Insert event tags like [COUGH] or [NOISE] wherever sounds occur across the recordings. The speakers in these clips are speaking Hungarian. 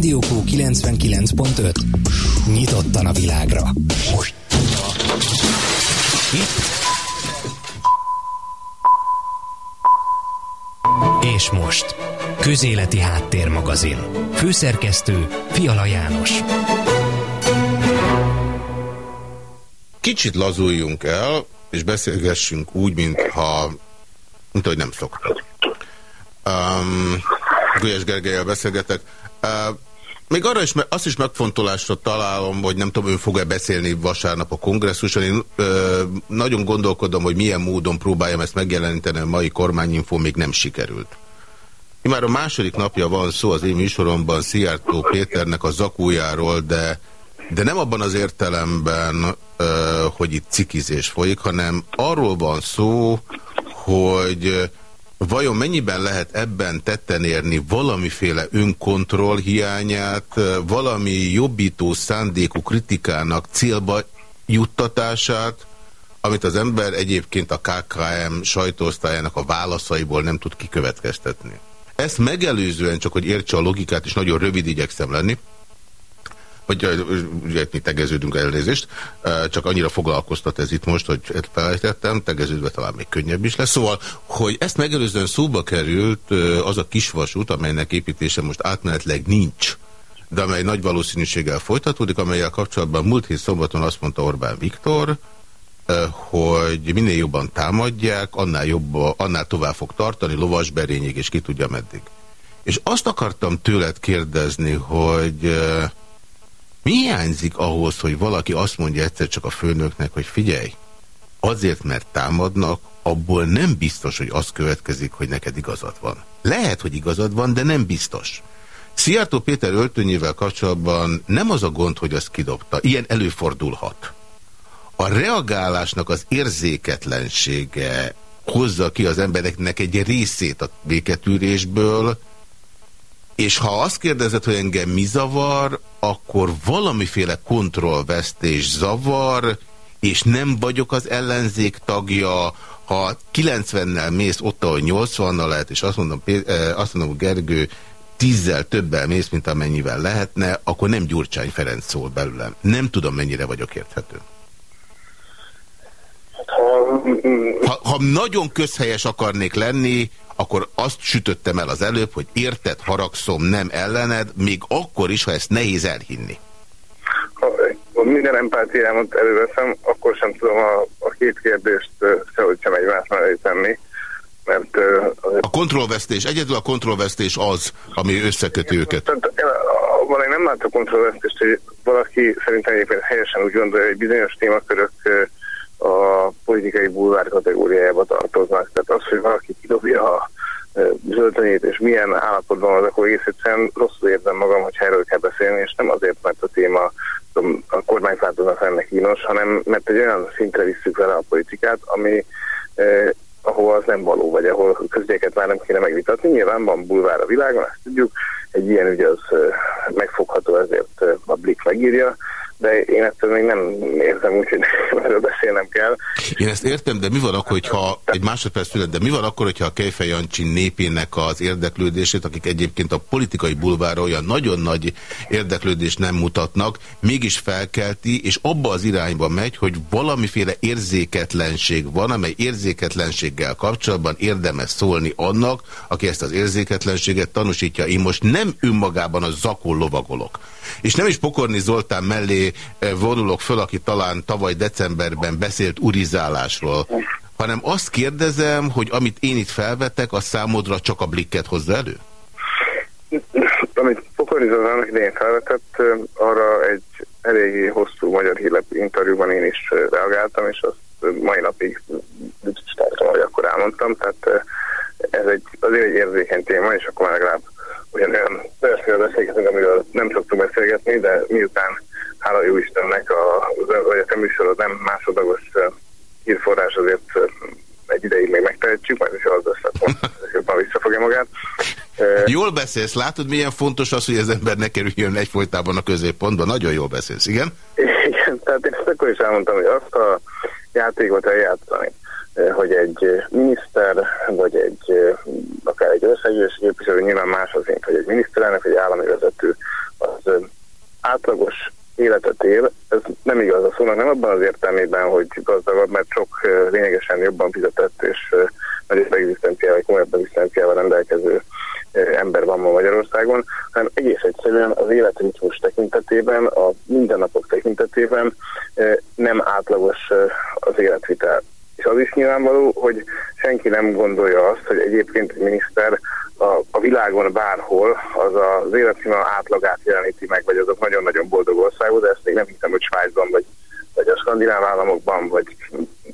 Rádió 99.5. Nyitottan a világra. Itt. És most. Közéleti Háttérmagazin. Főszerkesztő Fiala János. Kicsit lazuljunk el, és beszélgessünk úgy, mintha, mint ahogy nem szoktak. Um, Gulyás Gergelyel beszélgetek. Uh, még arra is, azt is megfontolásra találom, hogy nem tudom, ő fog-e beszélni vasárnap a kongresszuson. Én ö, nagyon gondolkodom, hogy milyen módon próbáljam ezt megjeleníteni, a mai kormányinfó még nem sikerült. Már a második napja van szó az én műsoromban Szijjártó Péternek a zakójáról, de, de nem abban az értelemben, ö, hogy itt cikizés folyik, hanem arról van szó, hogy Vajon mennyiben lehet ebben tetten érni valamiféle önkontroll hiányát, valami jobbító szándékú kritikának célba juttatását, amit az ember egyébként a KKM sajtóosztályának a válaszaiból nem tud kikövetkeztetni. Ezt megelőzően, csak hogy értse a logikát, és nagyon rövid igyekszem lenni, hogy ugye mi tegeződünk elnézést, csak annyira foglalkoztat ez itt most, hogy felejtettem, tegeződve talán még könnyebb is lesz. Szóval, hogy ezt megelőzően szóba került az a kisvasút, amelynek építése most átmenetleg nincs, de amely nagy valószínűséggel folytatódik, amelyel kapcsolatban múlt hét szombaton azt mondta Orbán Viktor, hogy minél jobban támadják, annál, jobb, annál tovább fog tartani, lovasberényig, és ki tudja meddig. És azt akartam tőled kérdezni, hogy mi hiányzik ahhoz, hogy valaki azt mondja egyszer csak a főnöknek, hogy figyelj, azért, mert támadnak, abból nem biztos, hogy az következik, hogy neked igazad van. Lehet, hogy igazad van, de nem biztos. Szijjártó Péter öltönyével kapcsolatban nem az a gond, hogy azt kidobta. Ilyen előfordulhat. A reagálásnak az érzéketlensége hozza ki az embereknek egy részét a béketűrésből, és ha azt kérdezed, hogy engem mi zavar, akkor valamiféle kontrollvesztés zavar, és nem vagyok az ellenzék tagja, ha 90-nel mész ott, ahol 80-nal lehet, és azt mondom, eh, azt mondom Gergő, tízzel többel mész, mint amennyivel lehetne, akkor nem Gyurcsány Ferenc szól belőlem. Nem tudom, mennyire vagyok érthető. Ha, ha nagyon közhelyes akarnék lenni, akkor azt sütöttem el az előbb, hogy érted, haragszom, nem ellened, még akkor is, ha ezt nehéz elhinni. Ha minden empátiámat előveszem, akkor sem tudom a, a két kérdést sehogy sem egymás mellé tenni. Mert, a kontrollvesztés, egyedül a kontrollvesztés az, ami összeköti őket. Tehát, én nem látok kontrollvesztést, hogy valaki szerintem egyébként helyesen úgy gondolja, hogy bizonyos témakörök a politikai bulvár kategóriájába tartoznak. Tehát az, hogy valaki kidobja a zöldönyét, és milyen állapotban az, akkor egész egyszerűen rosszul érzem magam, hogy erről kell beszélni, és nem azért, mert a téma a kormányváltozás ennek kínos, hanem mert egy olyan szintre visszük vele a politikát, ami eh, ahol az nem való, vagy ahol közgyeket már nem kéne megvitatni. Nyilván van bulvár a világon, ezt tudjuk, egy ilyen ügy az eh, megfogható, ezért a Blik megírja, de én ezt még nem érzem úgy, hogy [LAUGHS] erről beszélnem kell. Én ezt értem, de mi van akkor, hogyha egy másodperc szület, de mi van akkor, hogyha a Kejfej Jancsi népének az érdeklődését, akik egyébként a politikai bulvára olyan nagyon nagy érdeklődést nem mutatnak, mégis felkelti, és abba az irányba megy, hogy valamiféle érzéketlenség van, amely érzéketlenséggel kapcsolatban érdemes szólni annak, aki ezt az érzéketlenséget tanúsítja. Én most nem önmagában a zakon lovagolok. És nem is Pokorni Zoltán mellé eh, vonulok föl, aki talán tavaly decemberben beszélt urizálásról, hanem azt kérdezem, hogy amit én itt felvettek, a számodra csak a blikket hozza elő? Amit Pokorni Zoltán idején felvetett, eh, arra egy eléggé hosszú magyar hírlap interjúban én is eh, reagáltam, és azt mai napig tartom, hogy akkor elmondtam, tehát ez egy, azért egy érzékeny téma, és akkor már legalább olyan olyan olyasmiről beszélgetünk, amiről nem szoktunk beszélgetni, de miután hála jó Istennek a, vagy a te műsorod nem másodlagos hírforrás, azért egy ideig még megtehetjük, majd is az lesz, jobban visszafogja magát. Jól beszélsz, látod milyen fontos az, hogy az ember ne kerüljön egyfolytában a középpontba? Nagyon jól beszélsz, igen? Igen, tehát én ezt akkor is elmondtam, hogy azt a játékot eljátszani, hogy egy miniszter, vagy egy akár egy országgyűlési képviselő nyilván más az, mint hogy egy miniszterelnök, vagy egy állami vezető az átlagos életet él. Ez nem igaz a szónak, nem abban az értelmében, hogy gazdagabb, mert sok lényegesen jobban fizetett és nagyobb egzisztenciával, komolyabb egzisztenciával rendelkező ember van ma Magyarországon, hanem egész egyszerűen az életritmus tekintetében, a mindennapok tekintetében nem átlagos az életvitel. És az is nyilvánvaló, hogy senki nem gondolja azt, hogy egyébként egy miniszter a, a világon bárhol az az életszínvonal átlagát jeleníti meg, vagy azok nagyon-nagyon boldog országok, de ezt még nem hiszem, hogy Svájcban, vagy, vagy a skandináv államokban, vagy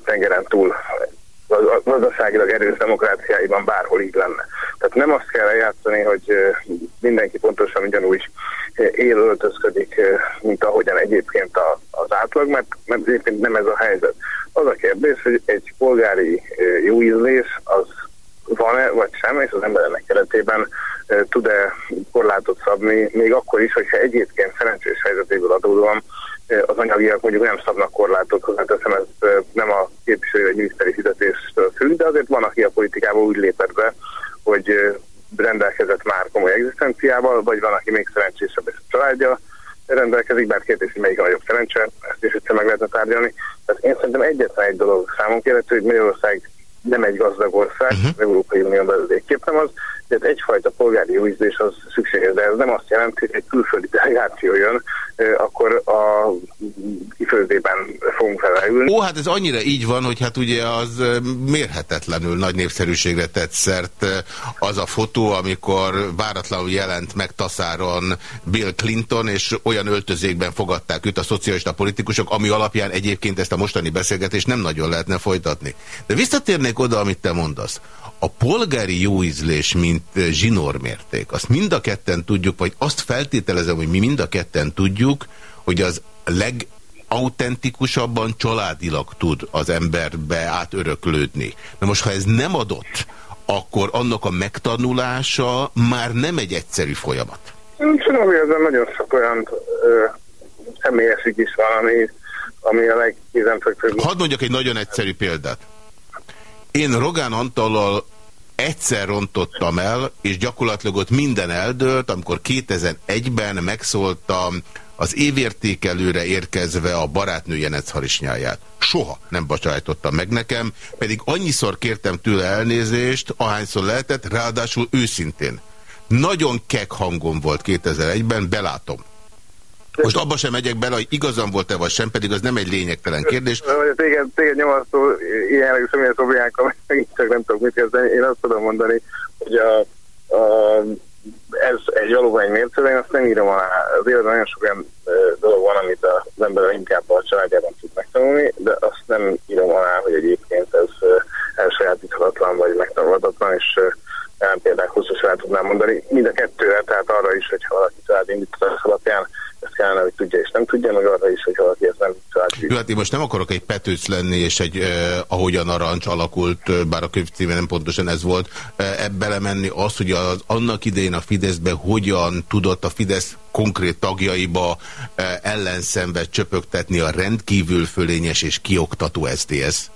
tengeren túl gazdaságilag erős demokráciáiban bárhol így lenne. Tehát nem azt kell eljátszani, hogy mindenki pontosan ugyanúgy él, öltözködik, mint ahogyan egyébként az átlag, mert, mert egyébként nem ez a helyzet. Az a kérdés, hogy egy polgári jó ízlés az van-e vagy sem, és az embernek keretében tud-e korlátot szabni, még akkor is, hogyha egyébként szerencsés helyzetéből adódóan az anyagiak mondjuk nem szabnak korlátot, hozzáteszem, ez nem a képviselő vagy miniszteri fizetéstől függ, de azért van, aki a politikában úgy lépett be, hogy rendelkezett már komoly egzisztenciával, vagy van, aki még szerencsésebb és a családja rendelkezik, bár kérdés, hogy melyik a nagyobb szerencse, ezt is egyszer meg lehetne tárgyalni. Tehát én szerintem egyetlen egy dolog számon kérhető, hogy Magyarország nem egy gazdag ország, uh-huh. az Európai Unióban belül végképp nem az, tehát egyfajta polgári jóízlés az szükséges, de ez nem azt jelenti, hogy egy külföldi delegáció jön, akkor a kifőzében fogunk felelülni. Ó, hát ez annyira így van, hogy hát ugye az mérhetetlenül nagy népszerűségre tett szert az a fotó, amikor váratlanul jelent meg Taszáron Bill Clinton, és olyan öltözékben fogadták őt a szocialista politikusok, ami alapján egyébként ezt a mostani beszélgetést nem nagyon lehetne folytatni. De visszatérnék oda, amit te mondasz. A polgári jóízlés, mint zsinórmérték, azt mind a ketten tudjuk, vagy azt feltételezem, hogy mi mind a ketten tudjuk, hogy az leg autentikusabban családilag tud az emberbe átöröklődni. Na most, ha ez nem adott, akkor annak a megtanulása már nem egy egyszerű folyamat. Tudom, hogy ezzel nagyon sok olyan ö, személyes is van, ami, ami a legkézenfekvőbb. Hadd mondjak egy nagyon egyszerű példát. Én Rogán Antallal egyszer rontottam el, és gyakorlatilag ott minden eldőlt, amikor 2001-ben megszóltam az évértékelőre érkezve a barátnő Jenec. Soha nem bocsájtotta meg nekem, pedig annyiszor kértem tőle elnézést, ahányszor lehetett, ráadásul őszintén. Nagyon kek hangom volt 2001-ben, belátom. Most abba sem megyek bele, hogy igazam volt-e vagy sem, pedig az nem egy lényegtelen kérdés. Téged, téged nyomasztó ilyen jellegű személyes problémákkal, megint csak nem tudok mit kezdeni. Én azt tudom mondani, hogy a, a, ez egy valóban egy mércőre, én azt nem írom alá. Az életben nagyon sok olyan dolog van, amit az ember inkább a családjában tud megtanulni, de azt nem írom alá, hogy egyébként ez elsajátíthatatlan vagy megtanulhatatlan, és nem például hosszú el tudnám mondani. Mind a kettőre, tehát arra is, hogyha valaki család indítatás alapján kellene, hogy tudja és nem tudja, meg arra is, hogy valaki ezt nem család. Jó, hát én most nem akarok egy petőc lenni, és egy eh, ahogyan a rancs alakult, bár a könyv címe nem pontosan ez volt, eh, belemenni azt, hogy az, annak idején a Fideszbe hogyan tudott a Fidesz konkrét tagjaiba eh, ellenszenvet csöpögtetni a rendkívül fölényes és kioktató SZDSZ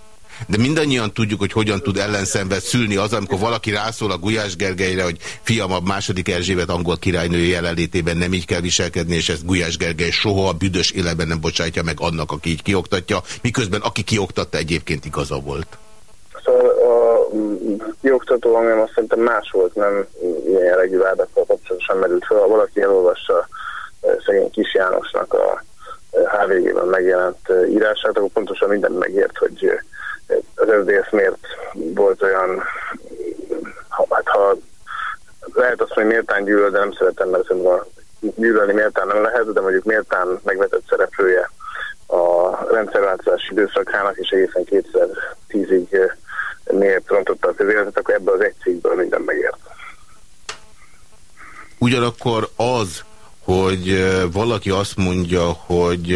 de mindannyian tudjuk, hogy hogyan tud ellenszenvet szülni az, amikor valaki rászól a Gulyás Gergelyre, hogy fiam, a második Erzsébet angol királynő jelenlétében nem így kell viselkedni, és ezt Gulyás Gergely soha a büdös életben nem bocsátja meg annak, aki így kioktatja, miközben aki kioktatta egyébként igaza volt. Szóval a kioktató hangom azt szerintem más volt, nem ilyen jellegű vádakkal kapcsolatosan merült fel. Valaki elolvassa eh, szegény Kis Jánosnak a eh, HVG-ben megjelent eh, írását, akkor pontosan minden megért, hogy az SZDSZ miért volt olyan, hát ha lehet azt, hogy méltán gyűlöl, de nem szeretem, mert szerintem gyűlölni méltán nem lehet, de mondjuk méltán megvetett szereplője a rendszerváltozás időszakának, és egészen 2010-ig miért rontotta a közéletet, akkor ebből az egy cikkből minden megért. Ugyanakkor az, hogy valaki azt mondja, hogy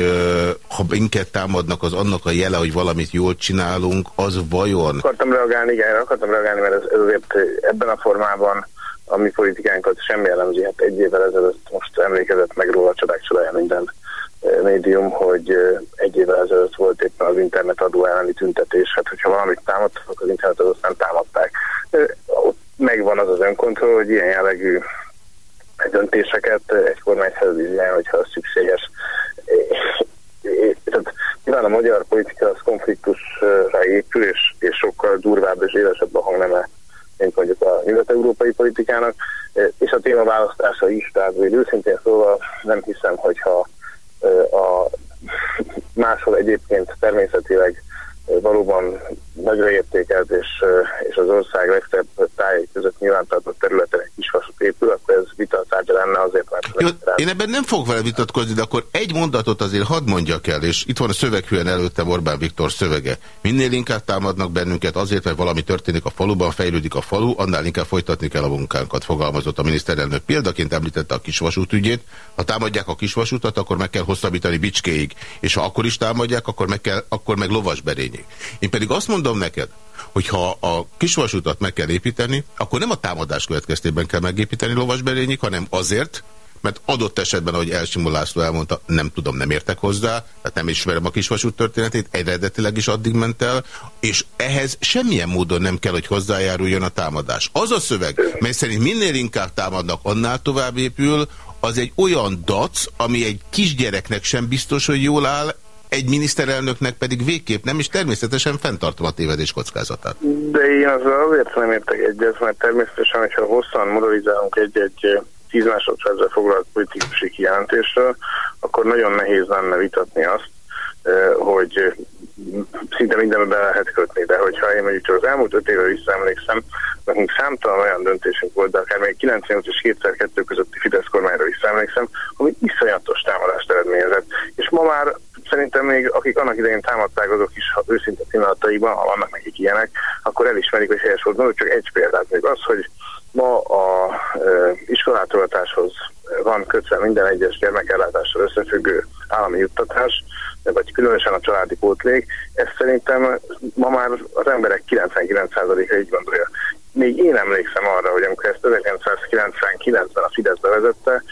ha minket támadnak, az annak a jele, hogy valamit jól csinálunk, az vajon? Akartam reagálni, igen, akartam reagálni, mert ez, ez azért ebben a formában a mi politikánkat semmi elemzi. Hát egy évvel ezelőtt most emlékezett meg róla a csodák csodája minden médium, hogy egy évvel ezelőtt volt éppen az internet adó elleni tüntetés. Hát, hogyha valamit támadtak, az internet nem támadták. Ott megvan az az önkontroll, hogy ilyen jellegű támadt, egy kormányt felvizsgálni, hogyha az szükséges. Tehát nyilván a magyar politika az konfliktusra épül, és, és sokkal durvább és élesebb a hangneme, mint mondjuk a nyugat-európai politikának, és a téma választása is, tehát hogy őszintén szóval nem hiszem, hogyha a máshol egyébként természetileg valóban nagyra értékelt és, és az ország legszebb tájai között nyilvántartott területen egy kis vasút épül, akkor ez vita tárgya lenne azért, mert... Jó, én ebben nem fogok vele vitatkozni, de akkor egy mondatot azért hadd mondjak el, és itt van a szöveghűen előttem Orbán Viktor szövege. Minél inkább támadnak bennünket azért, mert valami történik a faluban, fejlődik a falu, annál inkább folytatni kell a munkánkat, fogalmazott a miniszterelnök. Példaként említette a kisvasút ügyét. Ha támadják a kisvasutat, akkor meg kell hosszabbítani Bicskéig, és ha akkor is támadják, akkor meg, kell, akkor meg lovasberényig. Én pedig azt mondom neked, hogy ha a kisvasutat meg kell építeni, akkor nem a támadás következtében kell megépíteni lovasberényig, hanem azért, mert adott esetben, ahogy Elsimó László elmondta, nem tudom, nem értek hozzá, tehát nem ismerem a kisvasút történetét, eredetileg is addig ment el, és ehhez semmilyen módon nem kell, hogy hozzájáruljon a támadás. Az a szöveg, mely szerint minél inkább támadnak, annál tovább épül, az egy olyan dac, ami egy kisgyereknek sem biztos, hogy jól áll, egy miniszterelnöknek pedig végképp nem, és természetesen fenntartom a tévedés kockázatát. De én azzal azért nem értek egyet, mert természetesen, hogyha hosszan moralizálunk egy-egy 10 másodpercre foglalt politikusi kijelentésről, akkor nagyon nehéz lenne vitatni azt, hogy szinte mindenbe be lehet kötni, de hogyha én mondjuk csak az elmúlt öt évre visszaemlékszem, nekünk számtalan olyan döntésünk volt, de akár még 98 és 2002 közötti Fidesz kormányra visszaemlékszem, ami iszonyatos támadást eredményezett. És ma már szerintem még akik annak idején támadták, azok is ha őszinte pillanataiban, ha vannak nekik ilyenek, akkor elismerik, hogy helyes volt. Csak egy példát, még az, hogy ma a e, iskolátogatáshoz van kötve minden egyes gyermekellátással összefüggő állami juttatás, vagy különösen a családi pótlék, ez szerintem ma már az emberek 99%-a így gondolja. Még én emlékszem arra, hogy amikor ezt 1999-ben a Fidesz bevezette,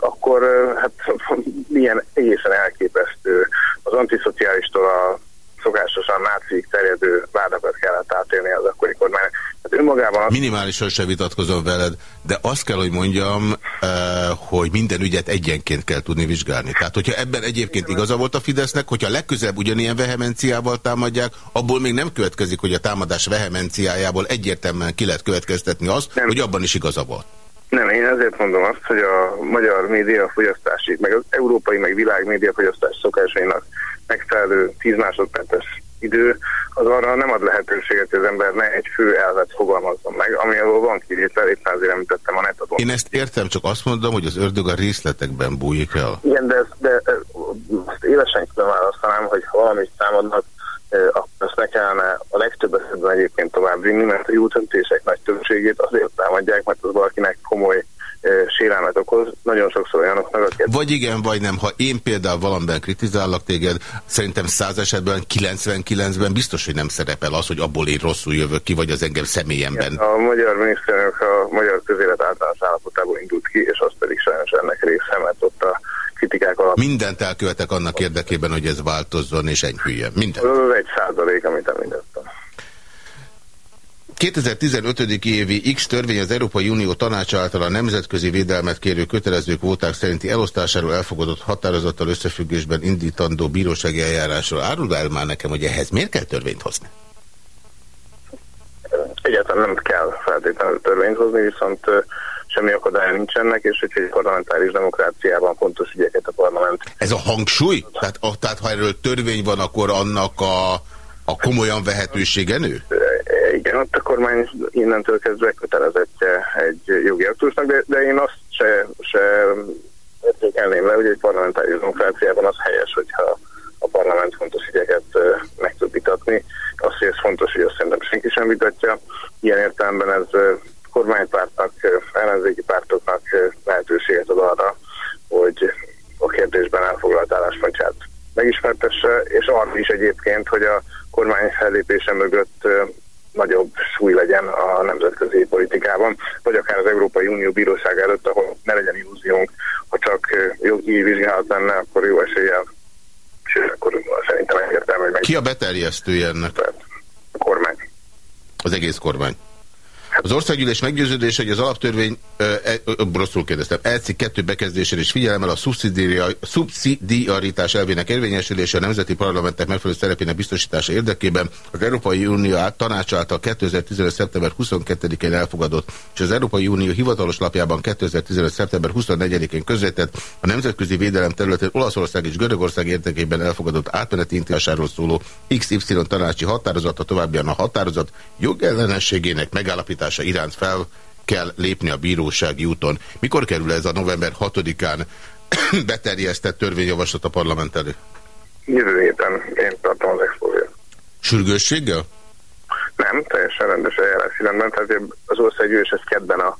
akkor hát [LAUGHS] milyen egészen elképesztő. Az antiszociálistól a szokásosan nácik terjedő vádakat kellett átélni az akkori kormány. Hát önmagában... Az... Minimálisan se vitatkozom veled, de azt kell, hogy mondjam, eh, hogy minden ügyet egyenként kell tudni vizsgálni. Tehát, hogyha ebben egyébként igaza volt a Fidesznek, hogyha legközelebb ugyanilyen vehemenciával támadják, abból még nem következik, hogy a támadás vehemenciájából egyértelműen ki lehet következtetni azt, nem. hogy abban is igaza volt. Nem, én ezért mondom azt, hogy a magyar médiafogyasztási, meg az európai, meg világ médiafogyasztás szokásainak megfelelő 10 másodperces idő, az arra nem ad lehetőséget, hogy az ember ne egy fő elvet fogalmazzon meg, ami ahol van kivétel, éppen azért említettem a netadon. Én ezt értem, csak azt mondom, hogy az ördög a részletekben bújik el. Igen, de, de azt élesen külön választanám, hogy ha valamit számadnak, akkor ezt ne kellene a legtöbb esetben egyébként tovább vinni, mert a jó döntések nagy többségét azért támadják, mert az valakinek komoly sérelmet okoz, nagyon sokszor olyanoknak, akiket... Vagy igen, vagy nem. Ha én például valamiben kritizálok téged, szerintem száz esetben, 99-ben biztos, hogy nem szerepel az, hogy abból én rosszul jövök ki, vagy az engem személyemben. Igen, a magyar miniszterelnök a magyar közélet általános állapotából indult ki, és az pedig sajnos ennek része, mert ott a kritikák alatt... Mindent elkövetek annak érdekében, hogy ez változzon és enyhüljön. Mindent. Az egy százalék, amit említettem. 2015. évi X törvény az Európai Unió tanácsa által a nemzetközi védelmet kérő kötelező kvóták szerinti elosztásáról elfogadott határozattal összefüggésben indítandó bírósági eljárásról. Árul el már nekem, hogy ehhez miért kell törvényt hozni? Egyáltalán nem kell feltétlenül törvényt hozni, viszont semmi akadálya nincsenek, és hogyha egy parlamentáris demokráciában fontos ügyeket a parlament. Ez a hangsúly? Tehát, tehát ha erről törvény van, akkor annak a, a komolyan vehetősége nő? Igen, ott a kormány innentől kezdve kötelezettje egy jogi aktusnak, de, de én azt se, se értékelném le, hogy egy parlamentáris demokráciában az helyes, hogyha a parlament fontos ügyeket meg tud vitatni. Azt, hogy ez fontos, hogy azt szerintem senki sem vitatja. Ilyen értelemben ez kormánypártnak, ellenzéki pártoknak lehetőséget ad arra, hogy a kérdésben elfoglalt álláspontját megismertesse, és arra is egyébként, hogy a kormány fellépése mögött nagyobb súly legyen a nemzetközi politikában, vagy akár az Európai Unió bíróság előtt, ahol ne legyen illúziónk, ha csak jogi vizsgálat lenne, akkor jó eséllyel, és akkor szerintem egyértelmű, hogy meg... Ki a beterjesztője ennek? A kormány. Az egész kormány. Az országgyűlés meggyőződése, hogy az alaptörvény e, rosszul kérdeztem, elcik kettő bekezdésére is figyelemmel a szubszidiaritás elvének érvényesülése a nemzeti parlamentek megfelelő szerepének biztosítása érdekében az Európai Unió tanács által 2015. szeptember 22-én elfogadott, és az Európai Unió hivatalos lapjában 2015. szeptember 24-én közvetett a nemzetközi védelem területén Olaszország és Görögország érdekében elfogadott átmeneti intézásáról szóló XY tanácsi határozat, a továbbian a határozat jogellenességének megállapítása iránt fel kell lépni a bírósági úton. Mikor kerül ez a november 6-án [COUGHS] beterjesztett törvényjavaslat a parlament elő? Jövő héten én tartom az expozét. Sürgősséggel? Nem, teljesen rendes eljárási rendben, tehát az országgyűlés ez kedden a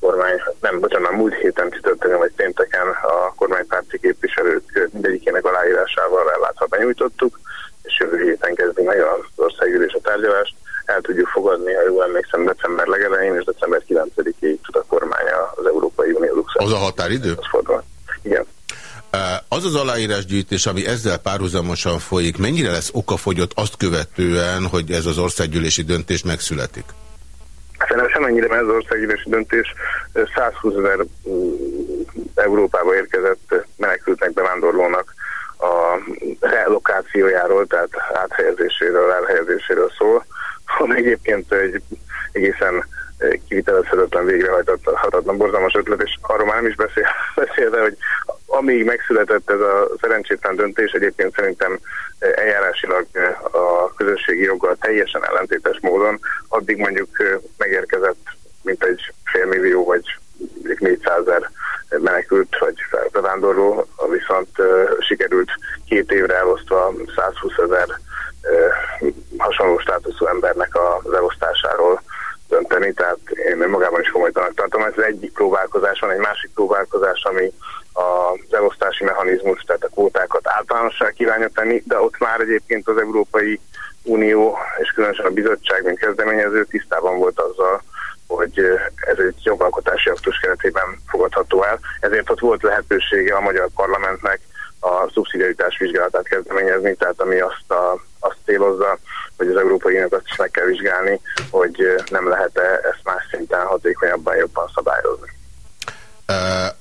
kormány, nem, bocsánat, múlt héten csütörtökön vagy pénteken a kormánypárti képviselők mindegyikének aláírásával ellátva benyújtottuk, és jövő héten kezdi meg az országgyűlés a tárgyalást el tudjuk fogadni, ha jól emlékszem, december legelején és december 9-ig tud a kormánya az Európai Unió Luxemburg. Az a határidő? Az Igen. Az az aláírásgyűjtés, ami ezzel párhuzamosan folyik, mennyire lesz okafogyott azt követően, hogy ez az országgyűlési döntés megszületik? Szerintem semennyire, mert ez az országgyűlési döntés 120 ezer Európába érkezett menekültnek, bevándorlónak a relokációjáról, tehát áthelyezéséről, elhelyezéséről szól van egyébként egy egészen kivitelezhetetlen végrehajtathatatlan borzalmas ötlet, és arról már nem is beszél, [LAUGHS] beszélve, hogy amíg megszületett ez a szerencsétlen döntés, egyébként szerintem eljárásilag a közösségi joggal teljesen ellentétes módon, addig mondjuk megérkezett mint egy félmillió vagy 400 ezer menekült vagy bevándorló, viszont sikerült két évre elosztva 120 ezer hasonló státuszú embernek az elosztásáról dönteni, tehát én magában is komolytanak tartom. Ez egyik próbálkozás, van egy másik próbálkozás, ami az elosztási mechanizmus, tehát a kvótákat általánossá kívánja tenni, de ott már egyébként az Európai Unió, és különösen a bizottság, mint kezdeményező tisztában volt azzal, hogy ez egy jogalkotási aktus keretében fogadható el. Ezért ott volt lehetősége a magyar parlamentnek a szubszidiaritás vizsgálatát kezdeményezni, tehát ami azt, a, azt célozza, hogy az Európai Uniót is meg kell vizsgálni, hogy nem lehet-e ezt más szinten hatékonyabban, jobban szabályozni. Uh,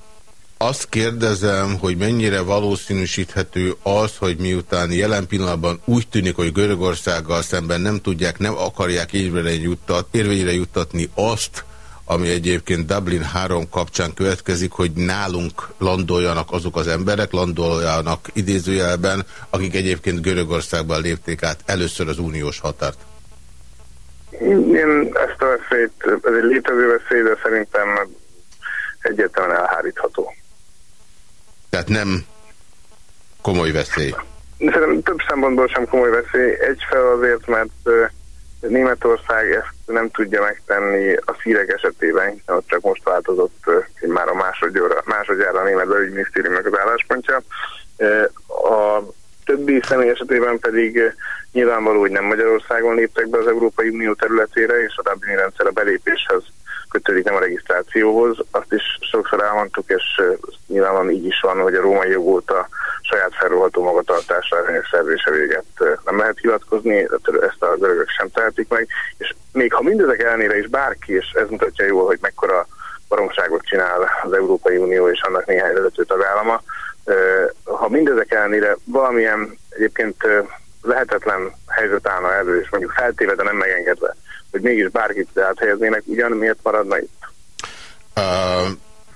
azt kérdezem, hogy mennyire valószínűsíthető az, hogy miután jelen pillanatban úgy tűnik, hogy Görögországgal szemben nem tudják, nem akarják érvényre juttatni azt, ami egyébként Dublin 3 kapcsán következik, hogy nálunk landoljanak azok az emberek, landoljanak idézőjelben, akik egyébként Görögországban lépték át először az uniós határt. Én ezt a veszélyt, ez egy létező veszély, de szerintem egyértelműen elhárítható. Tehát nem komoly veszély. Szerintem több szempontból sem komoly veszély. Egyfelől azért, mert Németország ezt nem tudja megtenni a szírek esetében, hiszen ott csak most változott már a másodjára, másodjára a német belügyminisztériumnak az álláspontja. A többi személy esetében pedig nyilvánvaló, hogy nem Magyarországon léptek be az Európai Unió területére, és a Dublini rendszer a belépéshez kötődik, nem a regisztrációhoz. Azt is sokszor elmondtuk, és nyilvánvalóan így is van, hogy a római jog óta saját felroható magatartásra szerzése véget nem lehet hivatkozni, ezt a görögök sem tehetik meg, és még ha mindezek ellenére is bárki, és ez mutatja jól, hogy mekkora baromságot csinál az Európai Unió és annak néhány vezető tagállama, ha mindezek ellenére valamilyen egyébként lehetetlen helyzet állna elő, és mondjuk feltéve, de nem megengedve, hogy mégis bárkit áthelyeznének, ugyan miért maradna itt? Uh,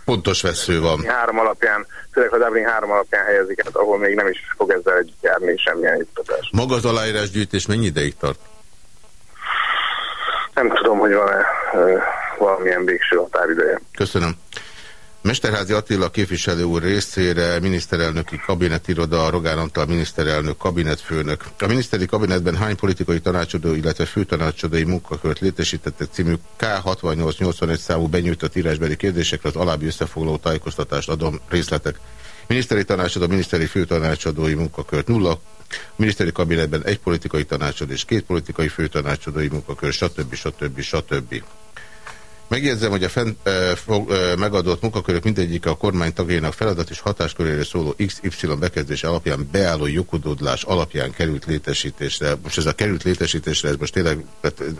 pontos vesző van. Három alapján, főleg a Dublin három alapján helyezik át, ahol még nem is fog ezzel együtt járni semmilyen juttatás. Maga az aláírásgyűjtés mennyi ideig tart? Nem tudom, hogy van-e valamilyen végső határideje. Köszönöm. Mesterházi Attila képviselő úr részére miniszterelnöki kabinetiroda, Rogán Antal miniszterelnök kabinetfőnök. A miniszteri kabinetben hány politikai tanácsadó, illetve főtanácsadói munkakört létesítettek című K6881 számú benyújtott írásbeli kérdésekre az alábbi összefoglaló tájékoztatást adom részletek. Miniszteri tanácsadó, miniszteri főtanácsadói munkakört nulla, miniszteri kabinetben egy politikai tanácsadó és két politikai főtanácsadói munkakör, stb. stb. stb. stb. Megjegyzem, hogy a fent e, fog, e, megadott munkakörök mindegyik a kormány tagjainak feladat és hatáskörére szóló XY bekezdés alapján beálló jogodódlás alapján került létesítésre. Most ez a került létesítésre, ez most tényleg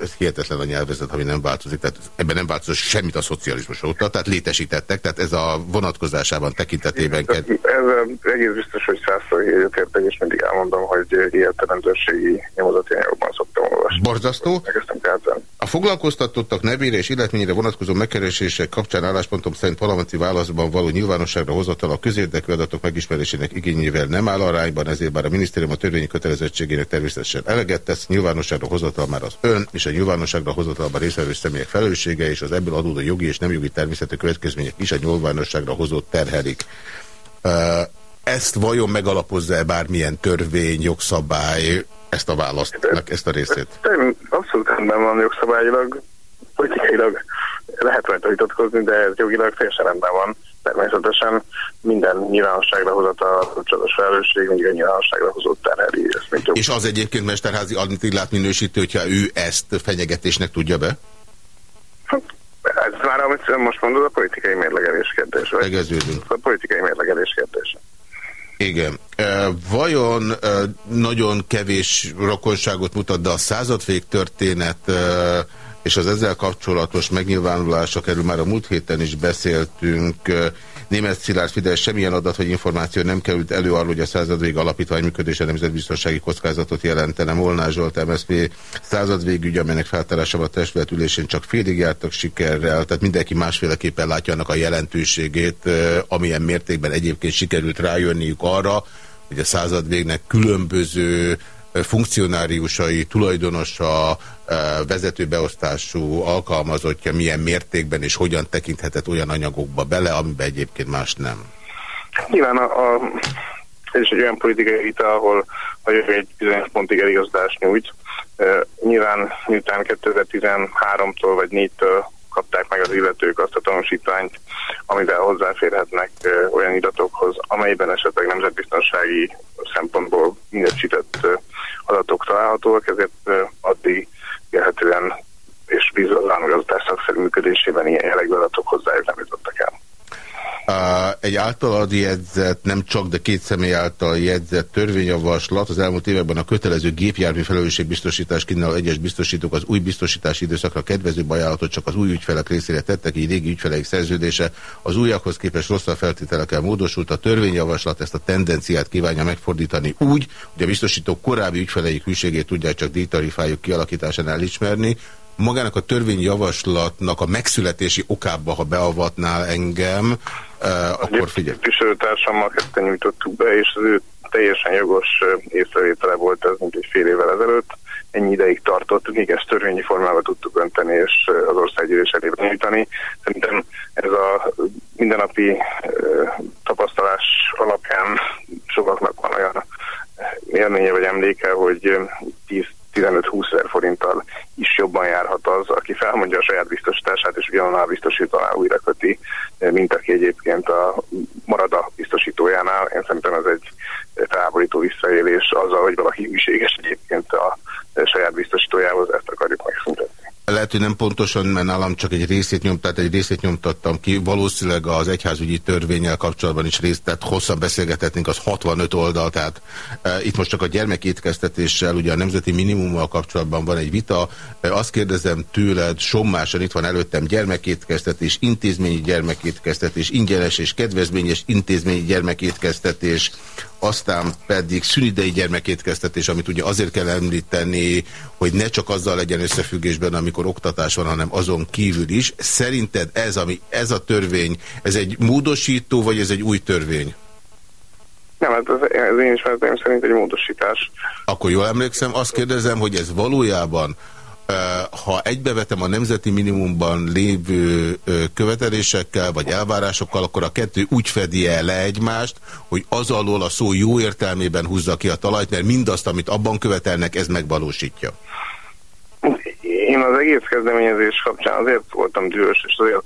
ez hihetetlen a nyelvezet, ami nem változik. Tehát ebben nem változott semmit a szocializmus óta, tehát létesítettek, tehát ez a vonatkozásában tekintetében. Ez, ez egész biztos, hogy százszor értek, és mindig elmondom, hogy ilyen rendőrségi nyomozati anyagokban szoktam olvasni. Borzasztó. A foglalkoztatottak nevére és illetményére vonatkozó megkeresések kapcsán álláspontom szerint parlamenti válaszban való nyilvánosságra hozatal a közérdekű adatok megismerésének igényével nem áll arányban, ezért bár a minisztérium a törvényi kötelezettségének természetesen eleget tesz, nyilvánosságra hozatal már az ön és a nyilvánosságra hozatalban részvevő személyek felelőssége és az ebből adódó jogi és nem jogi természetű következmények is a nyilvánosságra hozott terhelik. Ezt vajon megalapozza-e bármilyen törvény, jogszabály, ezt a választ, ezt a részét? Rendben van jogszabályilag, politikailag lehet rajta vitatkozni, de ez jogilag teljesen rendben van. Természetesen minden nyilvánosságra hozott a kapcsolatos felelősség, mindig a nyilvánosságra hozott terheli. És az egyébként Mesterházi Admitillát minősítő, hogyha ő ezt fenyegetésnek tudja be? Hát, ez már, amit most mondod, a politikai mérlegelés kérdés. Tegeződünk. A politikai mérlegelés kérdése. Igen. Vajon nagyon kevés rokonságot mutat, de a századvég történet és az ezzel kapcsolatos megnyilvánulása kerül, már a múlt héten is beszéltünk. Német Szilárd Fidesz semmilyen adat vagy információ nem került elő arról, hogy a századvég alapítvány működése nemzetbiztonsági kockázatot jelentene. Molnár Zsolt MSZP századvégügy, amelynek feltárásával a testület ülésén csak félig jártak sikerrel, tehát mindenki másféleképpen látja annak a jelentőségét, amilyen mértékben egyébként sikerült rájönniük arra, hogy a századvégnek különböző funkcionáriusai, tulajdonosa, vezetőbeosztású alkalmazottja milyen mértékben és hogyan tekinthetett olyan anyagokba bele, amiben egyébként más nem? Nyilván a, a, ez is egy olyan politikai vita, ahol jövő egy bizonyos pontig eligazdást nyújt. Nyilván miután 2013-tól vagy 4-től kapták meg az illetők azt a tanúsítványt, amivel hozzáférhetnek olyan iratokhoz, amelyben esetleg nemzetbiztonsági szempontból minősített adatok találhatóak, ezért addig élhetően és bízva az államigazgatás szakszerű működésében ilyen jellegű adatok hozzájuk nem jutottak el. Egy általad jegyzett, nem csak, de két személy által jegyzett törvényjavaslat az elmúlt években a kötelező gépjármű felelősségbiztosítás kínáló egyes biztosítók az új biztosítási időszakra kedvező ajánlatot csak az új ügyfelek részére tettek, így régi ügyfeleik szerződése az újakhoz képest rosszabb feltételekkel módosult. A törvényjavaslat ezt a tendenciát kívánja megfordítani úgy, hogy a biztosítók korábbi ügyfeleik hűségét tudják csak díjtarifájuk kialakításánál ismerni, magának a törvényjavaslatnak a megszületési okába, ha beavatnál engem, akkor figyelj. Képviselőtársammal ketten nyújtottuk be, és az ő teljesen jogos észrevétele volt ez, mint egy fél évvel ezelőtt. Ennyi ideig tartott, míg ezt törvényi formában tudtuk önteni és az országgyűlés elébe nyújtani. Szerintem ez a mindennapi tapasztalás alapján sokaknak van olyan élménye vagy emléke, hogy 10 15-20 ezer forinttal is jobban járhat az, aki felmondja a saját biztosítását, és ugyanannál biztosítónál újra köti, mint aki egyébként a marad a biztosítójánál. Én szerintem ez egy felháborító visszaélés azzal, hogy valaki hűséges egyébként a saját biztosítójához, ezt akarjuk megszüntetni. Lehet, hogy nem pontosan, mert nálam csak egy részét nyom, tehát egy részét nyomtattam ki. Valószínűleg az egyházügyi törvényel kapcsolatban is részt, tehát hosszan beszélgethetnénk, az 65 oldal, tehát e, itt most csak a gyermekétkeztetéssel, ugye a nemzeti minimummal kapcsolatban van egy vita. E, azt kérdezem tőled, sommásan itt van előttem gyermekétkeztetés, intézményi gyermekétkeztetés, ingyenes és kedvezményes intézményi gyermekétkeztetés, aztán pedig szünidei gyermekétkeztetés, amit ugye azért kell említeni, hogy ne csak azzal legyen összefüggésben, amikor oktatás van, hanem azon kívül is. Szerinted ez, ami, ez a törvény, ez egy módosító, vagy ez egy új törvény? Nem, hát ez, ez én is szerint egy módosítás. Akkor jól emlékszem, azt kérdezem, hogy ez valójában ha egybevetem a nemzeti minimumban lévő követelésekkel, vagy elvárásokkal, akkor a kettő úgy fedi el le egymást, hogy az alól a szó jó értelmében húzza ki a talajt, mert mindazt, amit abban követelnek, ez megvalósítja. Én az egész kezdeményezés kapcsán azért voltam dühös, és azért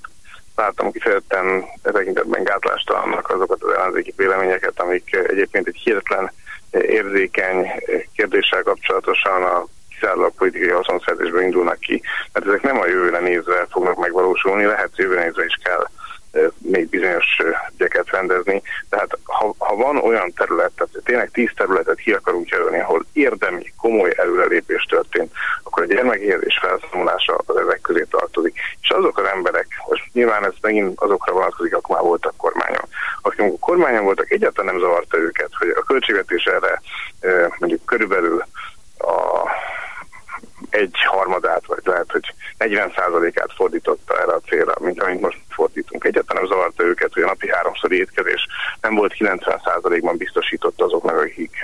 láttam kifejezetten tekintetben gátlástalannak azokat az ellenzéki véleményeket, amik egyébként egy hihetetlen érzékeny kérdéssel kapcsolatosan a kizárólag politikai haszonszerzésből indulnak ki, mert ezek nem a jövőre nézve fognak megvalósulni, lehet jövőre nézve is kell még bizonyos ügyeket rendezni. Tehát ha, ha van olyan terület, tehát tényleg tíz területet ki akarunk jelölni, ahol érdemi, komoly előrelépés történt, akkor a gyermekérzés felszámolása az ezek közé tartozik. És azok az emberek, most nyilván ez megint azokra vonatkozik, akik már voltak kormányon, akik amikor kormányon voltak, egyáltalán nem zavarta őket, hogy a költségvetés erre mondjuk körülbelül a egy harmadát, vagy lehet, hogy 40%-át fordította erre a célra, mint amit most fordítunk. Egyáltalán nem zavarta őket, hogy a napi háromszori étkezés nem volt 90%-ban biztosított azoknak, akik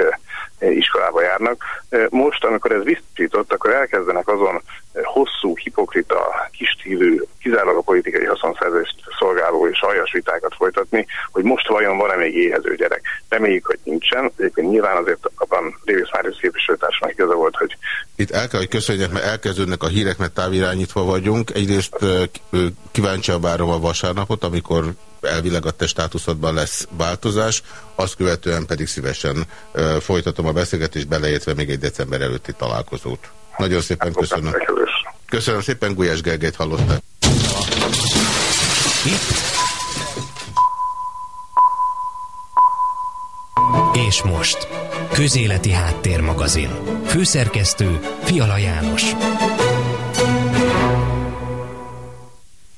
eh, iskolába járnak. Eh, most, amikor ez biztosított, akkor elkezdenek azon hosszú, hipokrita, kistílű, kizárólag a politikai haszonszerzést szolgáló és aljas vitákat folytatni, hogy most vajon van-e még éhező gyerek. Reméljük, hogy nincsen. Egyébként nyilván azért abban Davis Máriusz képviselőtársnak igaza volt, hogy... Itt el kell, hogy köszönjek, mert elkezdődnek a hírek, mert távirányítva vagyunk. Egyrészt kíváncsi várom a vasárnapot, amikor elvileg a te státuszodban lesz változás, azt követően pedig szívesen folytatom a beszélgetést, beleértve még egy december előtti találkozót. Nagyon szépen köszönöm. Köszönöm szépen, Gulyás Gergelyt hallották. És most, Közéleti Háttérmagazin. Főszerkesztő Fiala János.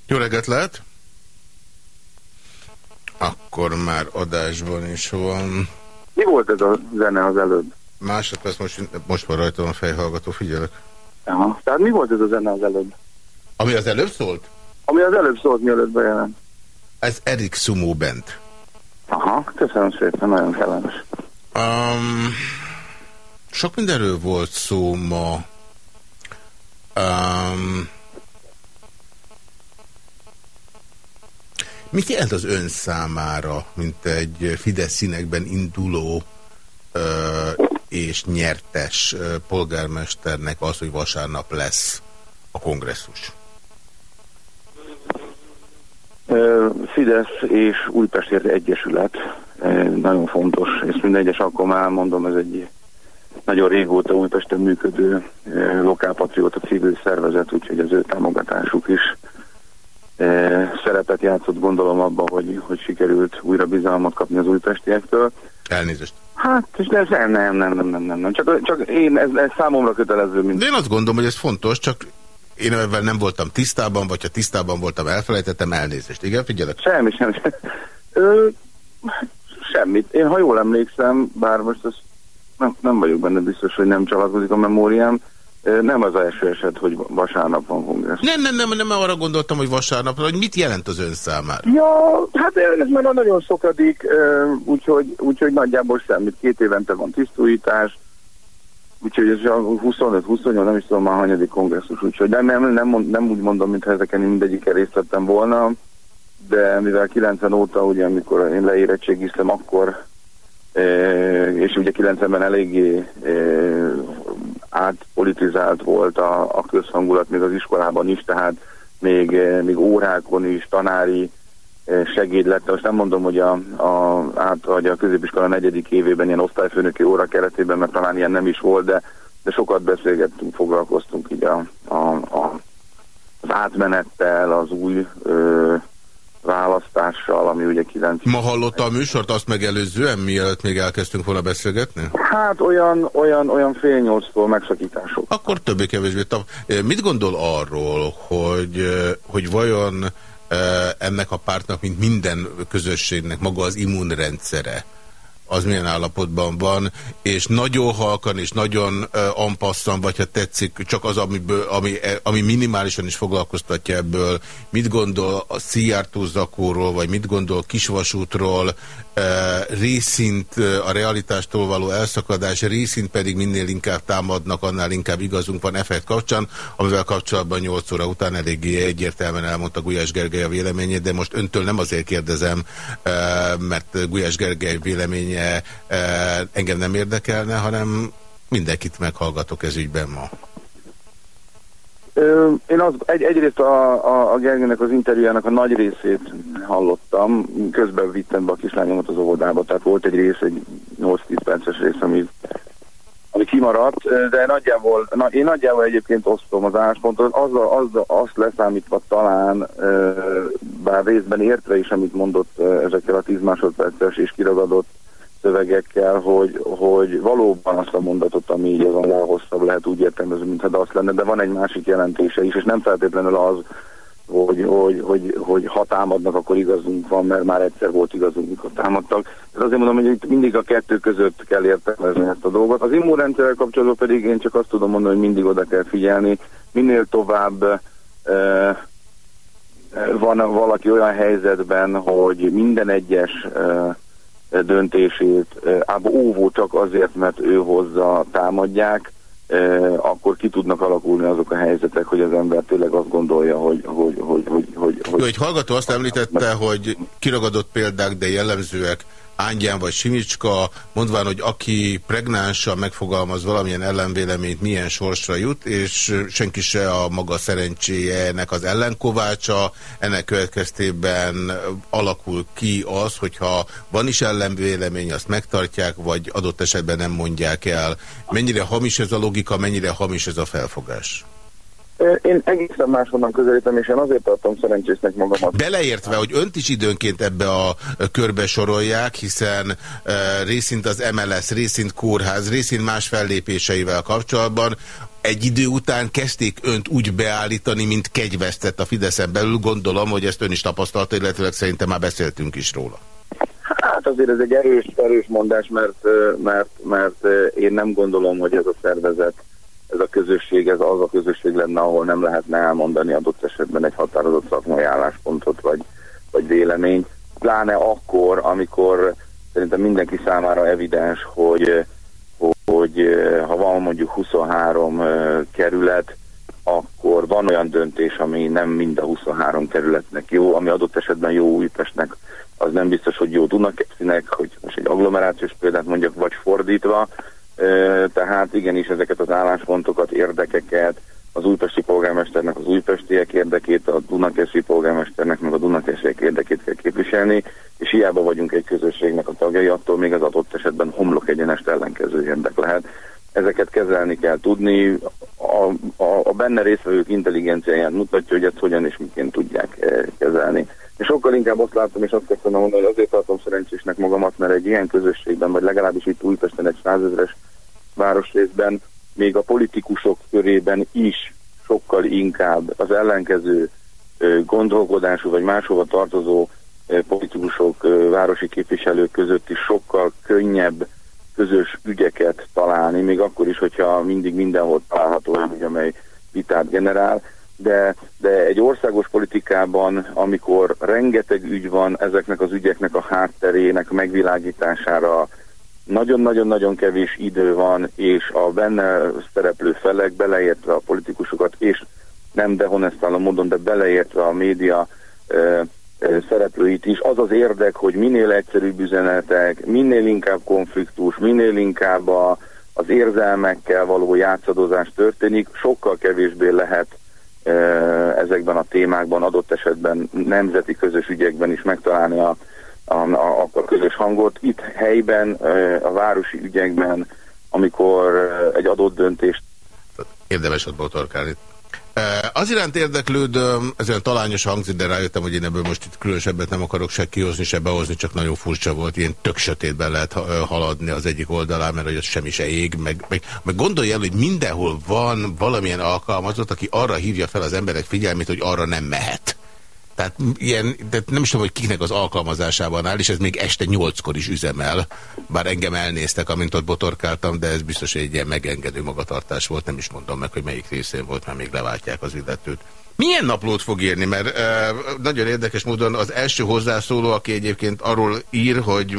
Jó reggelt lehet! Akkor már adásban is van. Mi volt ez a zene az előbb? Másodperc, most, most van rajtam a fejhallgató, figyelek. Aha. Tehát mi volt ez a zene az előbb? Ami az előbb szólt? Ami az előbb szólt, mielőtt bejelent. Ez Erik Sumo Bent. Aha, köszönöm szépen, nagyon kellemes. Um, sok mindenről volt szó ma. Um, mit jelent az ön számára, mint egy Fidesz színekben induló uh, és nyertes polgármesternek az, hogy vasárnap lesz a kongresszus? Fidesz és Újpestért Egyesület. Nagyon fontos, és minden egyes alkalommal elmondom, ez egy nagyon régóta Újpesten működő lokálpatrióta civil szervezet, úgyhogy az ő támogatásuk is szerepet játszott gondolom abban, hogy, hogy sikerült újra bizalmat kapni az újpestiektől. Elnézést. Hát, és ez nem, nem, nem, nem, nem, nem. Csak, csak én, ez, ez számomra kötelező. Mint... De én azt gondolom, hogy ez fontos, csak én ebben nem voltam tisztában, vagy ha tisztában voltam, elfelejtettem elnézést. Igen, figyelek? Semmi, semmi. Ö, semmit. Én, ha jól emlékszem, bár most az nem, nem vagyok benne biztos, hogy nem csalatkozik a memóriám, nem az első eset, hogy vasárnap van kongresszus. Nem, nem, nem, nem arra gondoltam, hogy vasárnap, hogy mit jelent az ön számára? Ja, hát ez már nagyon szokadik, úgyhogy, úgyhogy nagyjából semmit. Két évente van tisztújítás, úgyhogy ez a 25-28, nem is tudom már hanyadik kongresszus, úgyhogy nem, nem, nem, nem úgy mondom, mintha ezeken mindegyikkel részt vettem volna, de mivel 90 óta, ugye amikor én leérettségiztem, akkor és ugye 90-ben eléggé átpolitizált volt a, a közhangulat még az iskolában is, tehát még, még órákon is tanári segéd lett. Most nem mondom, hogy a, a, át, vagy a középiskola negyedik évében ilyen osztályfőnöki óra keretében, mert talán ilyen nem is volt, de, de sokat beszélgettünk, foglalkoztunk így a, a, a, az átmenettel, az új ö, választással, ami ugye 9... Ma hallotta a műsort azt megelőzően, mielőtt még elkezdtünk volna beszélgetni? Hát olyan, olyan, olyan fél nyolctól megszakítások. Akkor többé-kevésbé. Mit gondol arról, hogy, hogy vajon ennek a pártnak, mint minden közösségnek maga az immunrendszere, az milyen állapotban van, és nagyon halkan és nagyon uh, vagy ha tetszik, csak az, amiből, ami, ami minimálisan is foglalkoztatja ebből, mit gondol a Szijjártó zakóról, vagy mit gondol Kisvasútról, uh, részint a realitástól való elszakadás, részint pedig minél inkább támadnak, annál inkább igazunk van effekt kapcsán, amivel kapcsolatban 8 óra után eléggé egyértelműen elmondta Gulyás Gergely a véleményét, de most öntől nem azért kérdezem, mert Gulyás Gergely véleménye e, engem nem érdekelne, hanem mindenkit meghallgatok ez ügyben ma. Én az, egy, egyrészt a, a, a Gergőnek az interjújának a nagy részét hallottam, közben vittem be a kislányomat az óvodába, tehát volt egy rész, egy 8-10 perces rész, ami, ami kimaradt, de nagyjából, na, én nagyjából egyébként osztom az álláspontot, az, az, azt leszámítva talán, bár részben értve is, amit mondott ezekkel a 10 másodperces és kiragadott szövegekkel, hogy, hogy valóban azt a mondatot, ami így azonnal hosszabb lehet úgy értelmezni, mintha azt lenne, de van egy másik jelentése is, és nem feltétlenül az, hogy, hogy, hogy, hogy ha támadnak, akkor igazunk van, mert már egyszer volt igazunk, mikor támadtak. Ez azért mondom, hogy itt mindig a kettő között kell értelmezni ezt a dolgot. Az immunrendszerrel kapcsolatban pedig én csak azt tudom mondani, hogy mindig oda kell figyelni. Minél tovább e, van valaki olyan helyzetben, hogy minden egyes e, döntését ába óvó csak azért, mert ő hozza támadják, akkor ki tudnak alakulni azok a helyzetek, hogy az ember tényleg azt gondolja, hogy... hogy, hogy, hogy, hogy, hogy egy hallgató azt említette, hogy kiragadott példák, de jellemzőek Ángyán vagy Simicska, mondván, hogy aki pregnánsan megfogalmaz valamilyen ellenvéleményt, milyen sorsra jut, és senki se a maga szerencséjének az ellenkovácsa, ennek következtében alakul ki az, hogyha van is ellenvélemény, azt megtartják, vagy adott esetben nem mondják el. Mennyire hamis ez a logika, mennyire hamis ez a felfogás? Én egészen máshonnan közelítem, és én azért tartom szerencsésnek magamat. Beleértve, hogy önt is időnként ebbe a körbe sorolják, hiszen részint az MLS, részint kórház, részint más fellépéseivel kapcsolatban egy idő után kezdték önt úgy beállítani, mint kegyvesztett a Fideszen belül. Gondolom, hogy ezt ön is tapasztalta, illetve szerintem már beszéltünk is róla. Hát azért ez egy erős, erős mondás, mert, mert, mert én nem gondolom, hogy ez a szervezet ez a közösség, ez az a közösség lenne, ahol nem lehetne elmondani adott esetben egy határozott szakmai álláspontot vagy, vagy véleményt. Pláne akkor, amikor szerintem mindenki számára evidens, hogy, hogy ha van mondjuk 23 kerület, akkor van olyan döntés, ami nem mind a 23 kerületnek jó, ami adott esetben jó Újpestnek, az nem biztos, hogy jó Dunakeszinek, hogy most egy agglomerációs példát mondjak, vagy fordítva, tehát igenis ezeket az álláspontokat, érdekeket, az újpesti polgármesternek az újpestiek érdekét, a Dunakeszi polgármesternek meg a Dunakesziek érdekét kell képviselni, és hiába vagyunk egy közösségnek a tagjai, attól még az adott esetben homlok egyenest ellenkező érdek lehet. Ezeket kezelni kell tudni, a, a, a benne résztvevők intelligenciáján mutatja, hogy ezt hogyan és miként tudják kezelni. És sokkal inkább azt látom, és azt kezdtem mondani, hogy azért tartom szerencsésnek magamat, mert egy ilyen közösségben, vagy legalábbis itt Újpesten egy százezres városrészben, még a politikusok körében is sokkal inkább az ellenkező gondolkodású, vagy máshova tartozó politikusok, városi képviselők között is sokkal könnyebb közös ügyeket találni, még akkor is, hogyha mindig mindenhol található olyan amely vitát generál. De, de egy országos politikában, amikor rengeteg ügy van ezeknek az ügyeknek a hátterének megvilágítására, nagyon-nagyon-nagyon kevés idő van, és a benne szereplő felek, beleértve a politikusokat, és nem dehonestáló módon, de beleértve a média szereplőit is, az az érdek, hogy minél egyszerűbb üzenetek, minél inkább konfliktus, minél inkább a, az érzelmekkel való játszadozás történik, sokkal kevésbé lehet ezekben a témákban, adott esetben nemzeti közös ügyekben is megtalálni a, a, a, a közös hangot. Itt helyben, a városi ügyekben, amikor egy adott döntést... Érdemes ott botorkálni. Az iránt érdeklődöm, ezen talányos hangzik, de rájöttem, hogy én ebből most itt különösebbet nem akarok se kihozni, se behozni, csak nagyon furcsa volt, ilyen tök sötétben lehet haladni az egyik oldalán, mert hogy az semmi se ég, meg, meg, meg gondolj el, hogy mindenhol van valamilyen alkalmazott, aki arra hívja fel az emberek figyelmét, hogy arra nem mehet. Tehát ilyen, de nem is tudom, hogy kiknek az alkalmazásában áll, és ez még este nyolckor is üzemel, bár engem elnéztek, amint ott botorkáltam, de ez biztos egy ilyen megengedő magatartás volt, nem is mondom meg, hogy melyik részén volt, mert még leváltják az illetőt. Milyen naplót fog írni? Mert e, nagyon érdekes módon az első hozzászóló, aki egyébként arról ír, hogy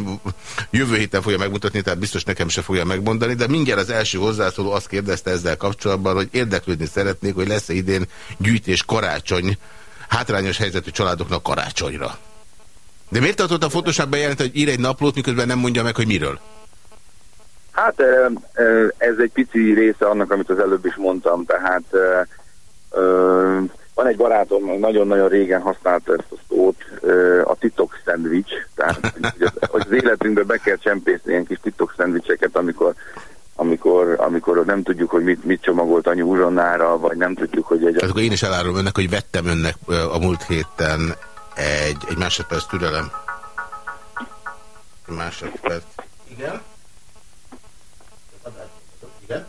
jövő héten fogja megmutatni, tehát biztos nekem se fogja megmondani, de mindjárt az első hozzászóló azt kérdezte ezzel kapcsolatban, hogy érdeklődni szeretnék, hogy lesz-e idén gyűjtés karácsony hátrányos helyzetű családoknak karácsonyra. De miért tartott a fontosabb bejelenteni, hogy ír egy naplót, miközben nem mondja meg, hogy miről? Hát ez egy pici része annak, amit az előbb is mondtam, tehát van egy barátom, nagyon-nagyon régen használta ezt a szót, a titok szendvics, tehát hogy az életünkbe be kell csempészni ilyen kis titok szendvicseket, amikor amikor, amikor nem tudjuk, hogy mit, mit csomagolt anyu uzsonnára, vagy nem tudjuk, hogy egy... Tehát akkor én is elárulom önnek, hogy vettem önnek a múlt héten egy, egy másodperc türelem. Másodperc. Igen? Igen?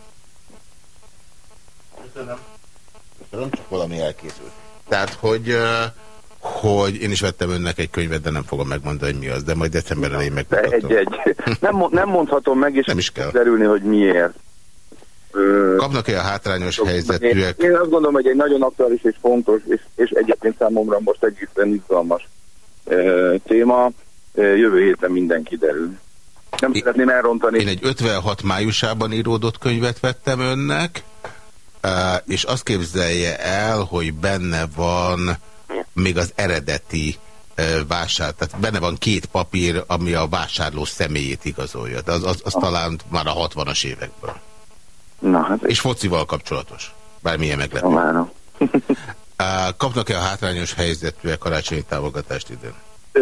Köszönöm. Köszönöm, csak valami elkészült. Tehát, hogy, hogy én is vettem önnek egy könyvet, de nem fogom megmondani, hogy mi az, de majd december elején megmutatom. Egy-egy. Nem, nem mondhatom meg, és nem is kell. derülni, hogy miért. Kapnak-e a hátrányos helyzetűek? Én azt gondolom, hogy egy nagyon aktuális és fontos, és, és egyébként számomra most egészen izgalmas téma. Jövő héten minden kiderül. Nem én, szeretném elrontani. Én egy 56 májusában íródott könyvet vettem önnek, és azt képzelje el, hogy benne van még az eredeti vásár, tehát benne van két papír, ami a vásárló személyét igazolja, de az, az, az talán már a 60-as évekből. Na, hát és focival kapcsolatos, bármilyen meglepő. [LAUGHS] Kapnak-e a hátrányos helyzetűek karácsonyi támogatást idén?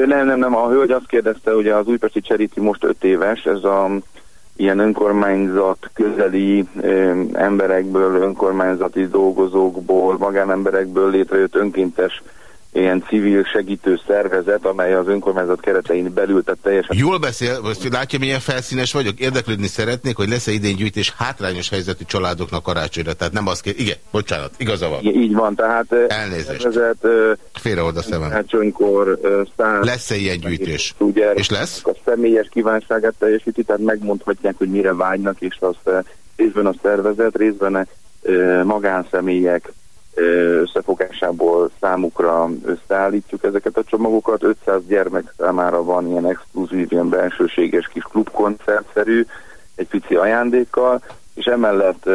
Nem, nem, nem. A hölgy azt kérdezte, hogy az újpesti Cseriti most öt éves, ez a ilyen önkormányzat közeli ö, emberekből, önkormányzati dolgozókból, magánemberekből létrejött önkéntes ilyen civil segítő szervezet, amely az önkormányzat keretein belül, tehát teljesen... Jól beszél, most látja milyen felszínes vagyok, érdeklődni szeretnék, hogy lesz-e idén gyűjtés hátrányos helyzetű családoknak karácsonyra, tehát nem az kér... Igen, bocsánat, igaza van. Így van, tehát... Elnézést. Szervezet, Félre oda szemem. Karácsonykor Lesz-e ilyen gyűjtés? Ugye, és lesz? A személyes kívánságát teljesíti, tehát megmondhatják, hogy mire vágynak, és azt részben a szervezet, részben magánszemélyek, összefogásából számukra összeállítjuk ezeket a csomagokat. 500 gyermek számára van ilyen exkluzív, ilyen belsőséges kis klubkoncertszerű, egy pici ajándékkal, és emellett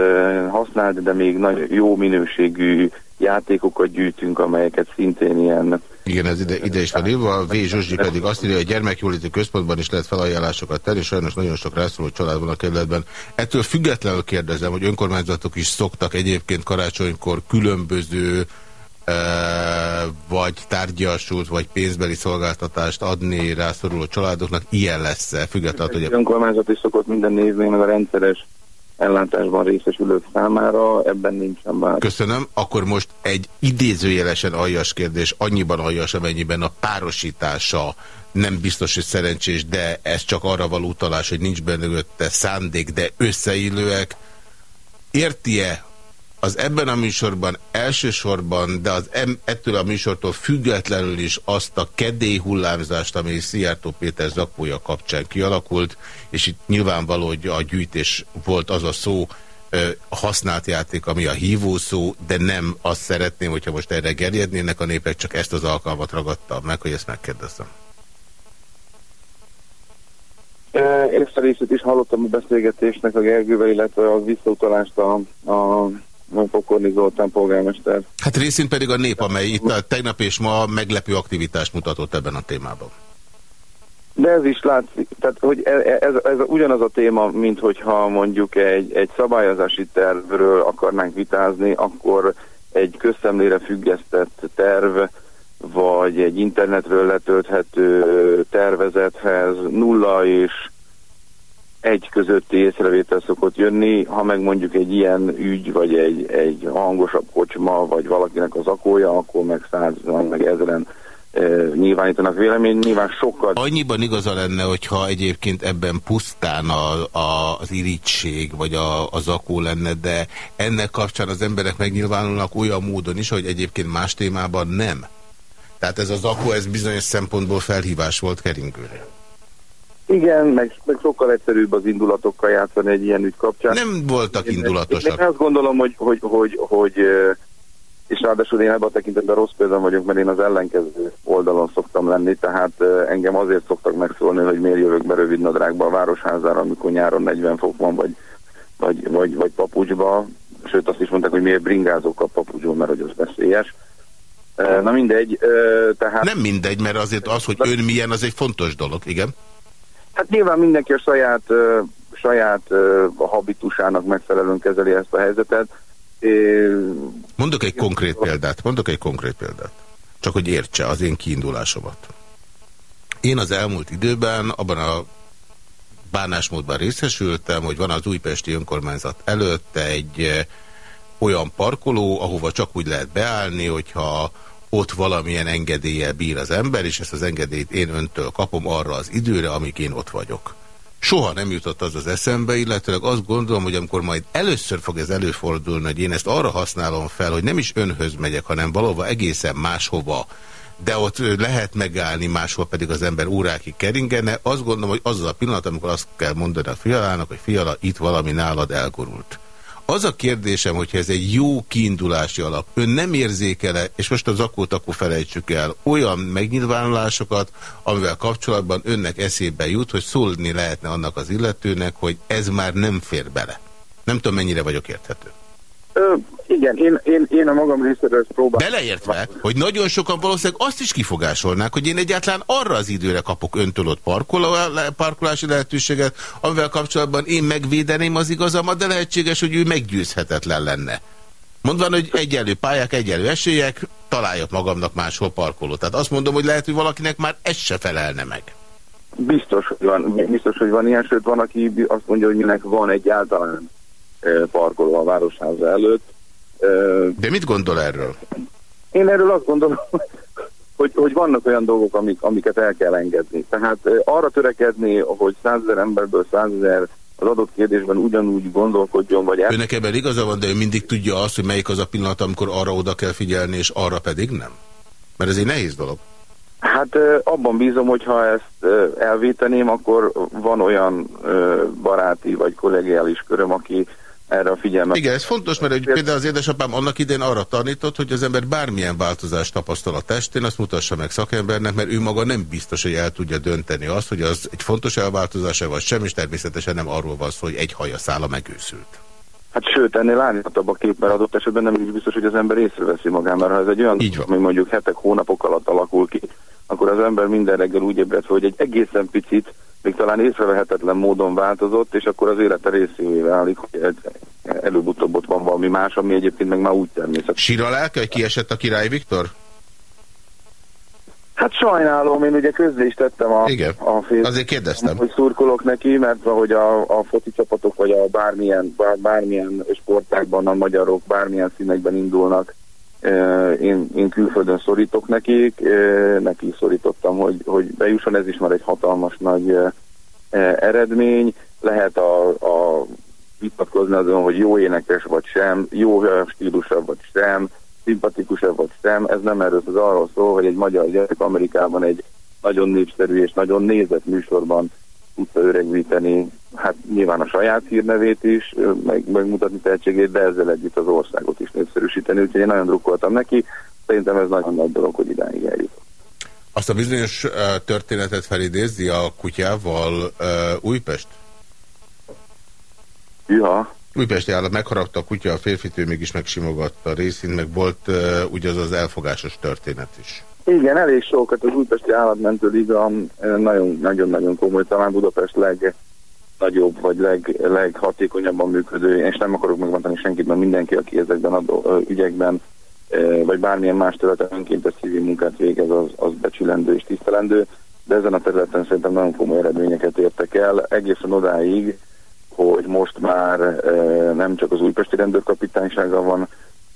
használt, de még nagyon jó minőségű játékokat gyűjtünk, amelyeket szintén ilyen... Igen, ez ide, ide is van írva, a V. Zsuzsi pedig azt írja, hogy a gyermekjóléti központban is lehet felajánlásokat tenni, sajnos nagyon sok rászoruló család van a kerületben. Ettől függetlenül kérdezem, hogy önkormányzatok is szoktak egyébként karácsonykor különböző vagy tárgyasult, vagy pénzbeli szolgáltatást adni rászoruló családoknak. Ilyen lesz-e, függetlenül, hogy... A... önkormányzat is szokott minden nézni, meg a rendszeres ellátásban részesülők számára, ebben nincsen már. Köszönöm. Akkor most egy idézőjelesen aljas kérdés, annyiban aljas, amennyiben a párosítása nem biztos, hogy szerencsés, de ez csak arra való utalás, hogy nincs benne szándék, de összeillőek. Érti-e az ebben a műsorban elsősorban, de az ettől a műsortól függetlenül is azt a kedély hullámzást, ami Szijjártó Péter zakója kapcsán kialakult, és itt nyilvánvaló, hogy a gyűjtés volt az a szó, használt játék, ami a hívó szó, de nem azt szeretném, hogyha most erre gerjednének a népek, csak ezt az alkalmat ragadtam meg, hogy ezt megkérdezzem. Ezt a részét is hallottam a beszélgetésnek a Gergővel, illetve a visszautalást a, a Pokorni Zoltán polgármester. Hát részint pedig a nép, amely itt a tegnap és ma meglepő aktivitást mutatott ebben a témában. De ez is látszik, tehát hogy ez, ez, ez ugyanaz a téma, mint hogyha mondjuk egy, egy szabályozási tervről akarnánk vitázni, akkor egy közszemlére függesztett terv, vagy egy internetről letölthető tervezethez nulla és egy közötti észrevétel szokott jönni, ha meg mondjuk egy ilyen ügy, vagy egy, egy hangosabb kocsma, vagy valakinek az akója, akkor meg százan, meg ezeren e, nyilvánítanak vélemény, nyilván sokkal... Annyiban igaza lenne, hogyha egyébként ebben pusztán a, a, az irítség, vagy a, az akó lenne, de ennek kapcsán az emberek megnyilvánulnak olyan módon is, hogy egyébként más témában nem. Tehát ez az akó, ez bizonyos szempontból felhívás volt keringőre. Igen, meg, meg sokkal egyszerűbb az indulatokkal játszani egy ilyen ügy kapcsán. Nem voltak én, indulatosak. Én azt gondolom, hogy, hogy, hogy, hogy és ráadásul én ebben a tekintetben rossz példán vagyok, mert én az ellenkező oldalon szoktam lenni, tehát engem azért szoktak megszólni, hogy miért jövök be rövid nadrágba a városházára, amikor nyáron 40 fok van, vagy, vagy, vagy, vagy papucsba, sőt azt is mondták, hogy miért bringázok a papucsban, mert hogy az veszélyes. Na mindegy, tehát... Nem mindegy, mert azért az, hogy ön milyen, az egy fontos dolog, igen? Hát nyilván mindenki a saját, saját a habitusának megfelelően kezeli ezt a helyzetet. Mondok egy konkrét példát, mondok egy konkrét példát. Csak hogy értse az én kiindulásomat. Én az elmúlt időben, abban a bánásmódban részesültem, hogy van az újpesti önkormányzat előtt egy olyan parkoló, ahova csak úgy lehet beállni, hogyha ott valamilyen engedéllyel bír az ember, és ezt az engedélyt én öntől kapom arra az időre, amíg én ott vagyok. Soha nem jutott az az eszembe, illetőleg azt gondolom, hogy amikor majd először fog ez előfordulni, hogy én ezt arra használom fel, hogy nem is önhöz megyek, hanem valóban egészen máshova, de ott lehet megállni, máshol pedig az ember órákig keringene. Azt gondolom, hogy az az a pillanat, amikor azt kell mondani a fialának, hogy fiala, itt valami nálad elgurult. Az a kérdésem, hogyha ez egy jó kiindulási alap, ön nem érzékele, és most az akkor akkor felejtsük el, olyan megnyilvánulásokat, amivel kapcsolatban önnek eszébe jut, hogy szólni lehetne annak az illetőnek, hogy ez már nem fér bele. Nem tudom, mennyire vagyok érthető. Ö, igen, én, én, én a magam részéről próbálom. Beleértve, hogy nagyon sokan valószínűleg azt is kifogásolnák, hogy én egyáltalán arra az időre kapok öntől ott parkolási lehetőséget, amivel kapcsolatban én megvédeném az igazamat, de lehetséges, hogy ő meggyőzhetetlen lenne. Mondván, hogy egyenlő pályák, egyenlő esélyek, találjak magamnak máshol parkolót. Tehát azt mondom, hogy lehet, hogy valakinek már ez se felelne meg. Biztos, hogy van, biztos, hogy van ilyen, sőt van, aki azt mondja, hogy minek van egyáltalán parkoló a városháza előtt. De mit gondol erről? Én erről azt gondolom, hogy, hogy vannak olyan dolgok, amik, amiket el kell engedni. Tehát arra törekedni, hogy százezer emberből százezer az adott kérdésben ugyanúgy gondolkodjon, vagy el... Önnek ebben igaza van, de ő mindig tudja azt, hogy melyik az a pillanat, amikor arra oda kell figyelni, és arra pedig nem? Mert ez egy nehéz dolog. Hát abban bízom, hogy ha ezt elvéteném, akkor van olyan baráti vagy kollegiális köröm, aki erre a figyelmet. Igen, ez fontos, mert például az édesapám annak idén arra tanított, hogy az ember bármilyen változást tapasztal a testén, azt mutassa meg szakembernek, mert ő maga nem biztos, hogy el tudja dönteni azt, hogy az egy fontos elváltozás vagy sem, és természetesen nem arról van szó, hogy egy haja szála megőszült. Hát sőt, ennél árnyaltabb a kép, mert adott esetben nem is biztos, hogy az ember észreveszi magán, mert ha ez egy olyan, ami mondjuk hetek, hónapok alatt alakul ki, akkor az ember minden reggel úgy ébred, hogy egy egészen picit még talán észrevehetetlen módon változott, és akkor az élete részévé válik, hogy előbb-utóbb ott van valami más, ami egyébként meg már úgy természetes. Síra lelke, hogy kiesett a király Viktor? Hát sajnálom, én ugye közé is tettem a, Igen, a fél, azért kérdeztem. hogy szurkolok neki, mert hogy a, a foci csapatok, vagy a bármilyen, bár, bármilyen sportákban a magyarok bármilyen színekben indulnak, én, én külföldön szorítok nekik, neki szorítottam, hogy, hogy bejusson, ez is már egy hatalmas nagy eredmény. Lehet a, a vitatkozni azon, hogy jó énekes vagy sem, jó stílusabb vagy sem, szimpatikusabb vagy sem, ez nem erről az arról szól, hogy egy magyar gyerek Amerikában egy nagyon népszerű és nagyon nézett műsorban tudta öregvíteni, hát nyilván a saját hírnevét is, meg, megmutatni tehetségét, de ezzel együtt az országot is népszerűsíteni, úgyhogy én nagyon drukkoltam neki, szerintem ez nagyon nagy dolog, hogy idáig eljutott. Azt a bizonyos uh, történetet felidézi a kutyával uh, Újpest? Ja. Újpesti állat megharapta a kutya, a férfitő mégis megsimogatta a részint, meg volt uh, ugye az az elfogásos történet is. Igen, elég sokat. Az Újpesti Állatmentő Liga nagyon-nagyon komoly, talán Budapest legnagyobb vagy leg, leghatékonyabban működő, és nem akarok megmondani senkit, mert mindenki, aki ezekben a ügyekben vagy bármilyen más területen önkéntes civil munkát végez, az, az becsülendő és tisztelendő, de ezen a területen szerintem nagyon komoly eredményeket értek el, egészen odáig, hogy most már nem csak az újpesti rendőrkapitánysága van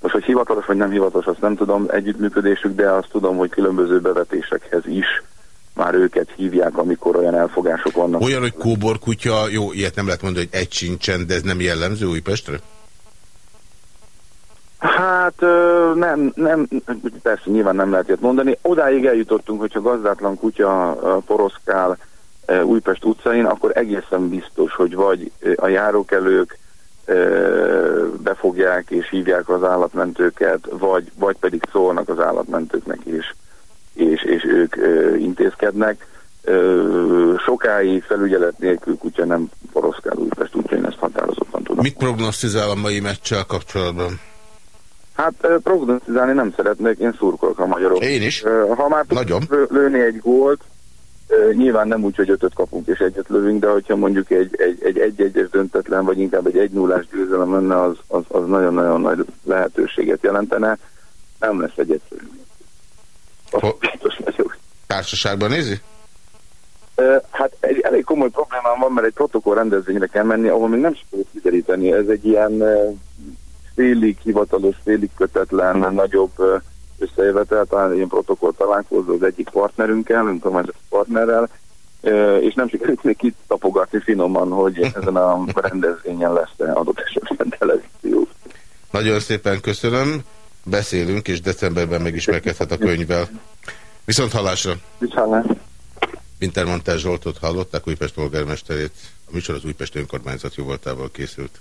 most, hogy hivatalos vagy nem hivatalos, azt nem tudom együttműködésük, de azt tudom, hogy különböző bevetésekhez is már őket hívják, amikor olyan elfogások vannak. Olyan, hogy kóborkutya, jó, ilyet nem lehet mondani, hogy egy sincsen, de ez nem jellemző Újpestre? Hát nem, nem, persze nyilván nem lehet ilyet mondani. Odáig eljutottunk, hogyha gazdátlan kutya poroszkál Újpest utcain, akkor egészen biztos, hogy vagy a járókelők, befogják és hívják az állatmentőket, vagy, vagy pedig szólnak az állatmentőknek is, és, és ők intézkednek. Sokáig felügyelet nélkül kutya nem poroszkál Újpest, úgyhogy én ezt határozottan tudom. Mit prognosztizál a mai meccsel kapcsolatban? Hát prognosztizálni nem szeretnék, én szurkolok a magyarok. Én is. Ha már Nagyon. lőni egy gólt, Nyilván nem úgy, hogy ötöt kapunk és egyet lövünk, de hogyha mondjuk egy egy, egy, egy döntetlen, vagy inkább egy egy nullás győzelem lenne, az, az, nagyon-nagyon nagy lehetőséget jelentene. Nem lesz egy egyszerű. Biztos vagyok. Társaságban nézi? Hát egy elég komoly problémám van, mert egy protokoll rendezvényre kell menni, ahol még nem sikerült kideríteni. Ez egy ilyen félig hivatalos, félig kötetlen, nagyobb összejövetel, talán ilyen protokoll találkozó az egyik partnerünkkel, nem tudom, hogy partnerrel, és nem sikerült még kitapogatni finoman, hogy [LAUGHS] ezen a rendezvényen lesz-e adott esetben televízió. Nagyon szépen köszönöm, beszélünk, és decemberben megismerkedhet a könyvvel. Viszont hallásra! Viszont Wintermantel Zsoltot hallották, Újpest polgármesterét. A műsor az Újpest önkormányzat jóvoltával készült.